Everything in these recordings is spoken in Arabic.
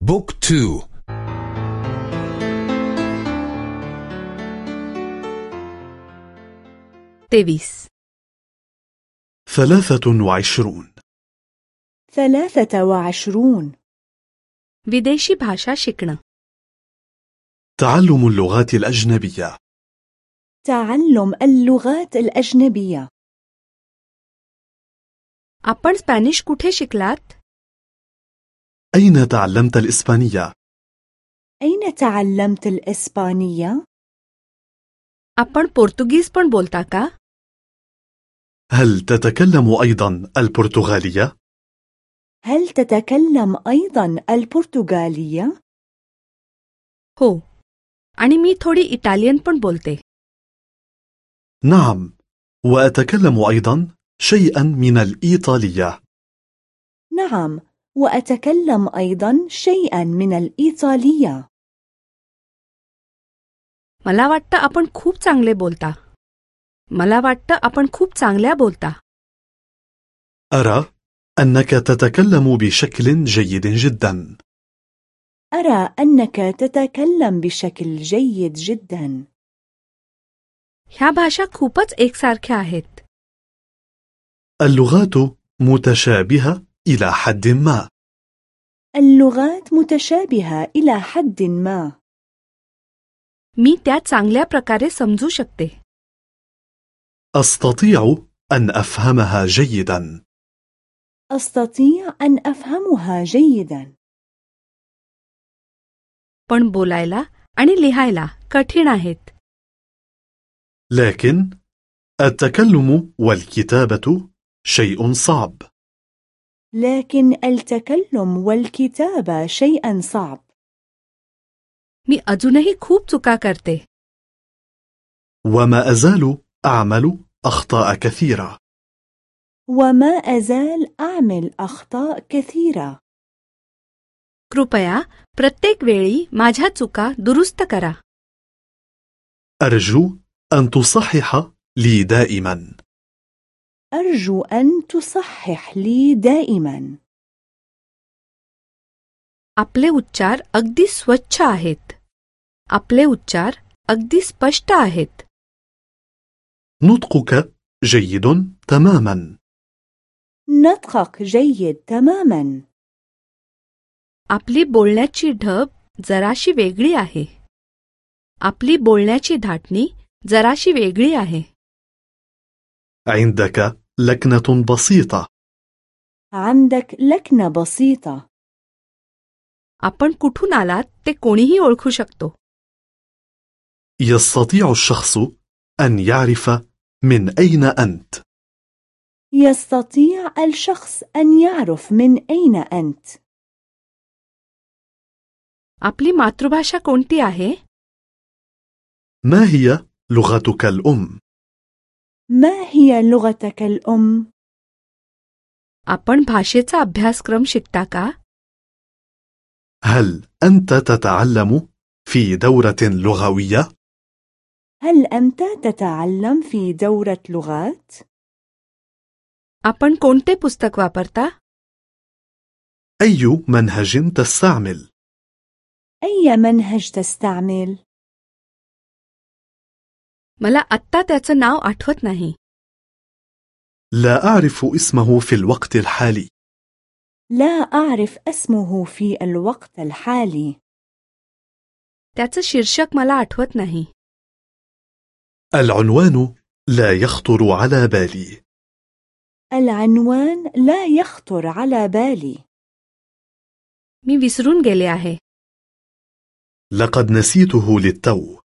بوك تو तेवीस ثلاثة وعشرون ثلاثة وعشرون विदेशी भाषा शिकणं تعلم اللغات الأجنبية تعلم اللغات الأجنبية आपण स्पॅनिश कुठे शिकलात أين تعلمت الإسبانية؟ أين تعلمت الإسبانية؟ आपण पोर्तुगीज पण बोलता का هل تتكلم أيضا البرتغالية؟ هل تتكلم أيضا البرتغالية؟ हो आणि मी थोडी इटालियन पण बोलते نعم وأتكلم أيضا شيئا من الإيطالية نعم وأتكلم أيضا شيئا من الإيطالية मला वाटतं आपण खूप चांगले बोलता मला वाटतं आपण खूप चांगल्या बोलता أرى أنك تتكلم بشكل جيد جدا أرى أنك تتكلم بشكل جيد جدا ह्या भाषा खूपच एकसारख्या आहेत اللغات متشابهة إلى حد ما اللغات متشابهة إلى حد ما मी त्या चांगल्या प्रकारे समजू शकते أستطيع أن أفهمها جيدا أستطيع أن أفهمها جيدا पण बोलायला आणि लिहायला कठीण आहेत لكن التكلم والكتابة شيء صعب لكن التكلم والكتابة شيئا صعب मी अजूनही खूप चुका करते وما أزال أعمل أخطاء كثيرة وما أزال أعمل أخطاء كثيرة कृपया प्रत्येक वेळी माझ्या चुका दुरुस्त करा أرجو أن تصحح لي دائما أرجو أن تصحح لي دائما आपले उच्चार अगदी स्वच्छ आहेत आपले उच्चार अगदी स्पष्ट आहेत نطقك جيد تماما نطقك جيد تماما आपली बोलण्याची ढब जराशी वेगळी आहे आपली बोलण्याची धाटणी जराशी वेगळी आहे عندك لكنة بسيطة عندك لكنة بسيطة आपण कुठून आलात ते कोणीही ओळखू शकतो يستطيع الشخص أن يعرف من أين أنت يستطيع الشخص أن يعرف من أين أنت आपली मातृभाषा कोणती आहे ما هي لغتك الأم؟ ما هي لغتك الأم؟ आपण भाषेचा अभ्यासक्रम शिकता का هل أنت تتعلم في دورة لغوية؟ هل أنت تتعلم في دورة لغات؟ आपण कोणते पुस्तक वापरता أي منهج تستعمل؟ أي منهج تستعمل؟ मला आत्ता त्याचं नाव आठवत नाही لا أعرف اسمه في الوقت الحالي لا أعرف اسمه في الوقت الحالي त्याचं शीर्षक मला आठवत नाही العنوان لا يخطر على بالي العنوان لا يخطر على بالي मी विसरून गेले आहे لقد نسيته للتو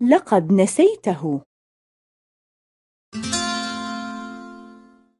لقد نسيته.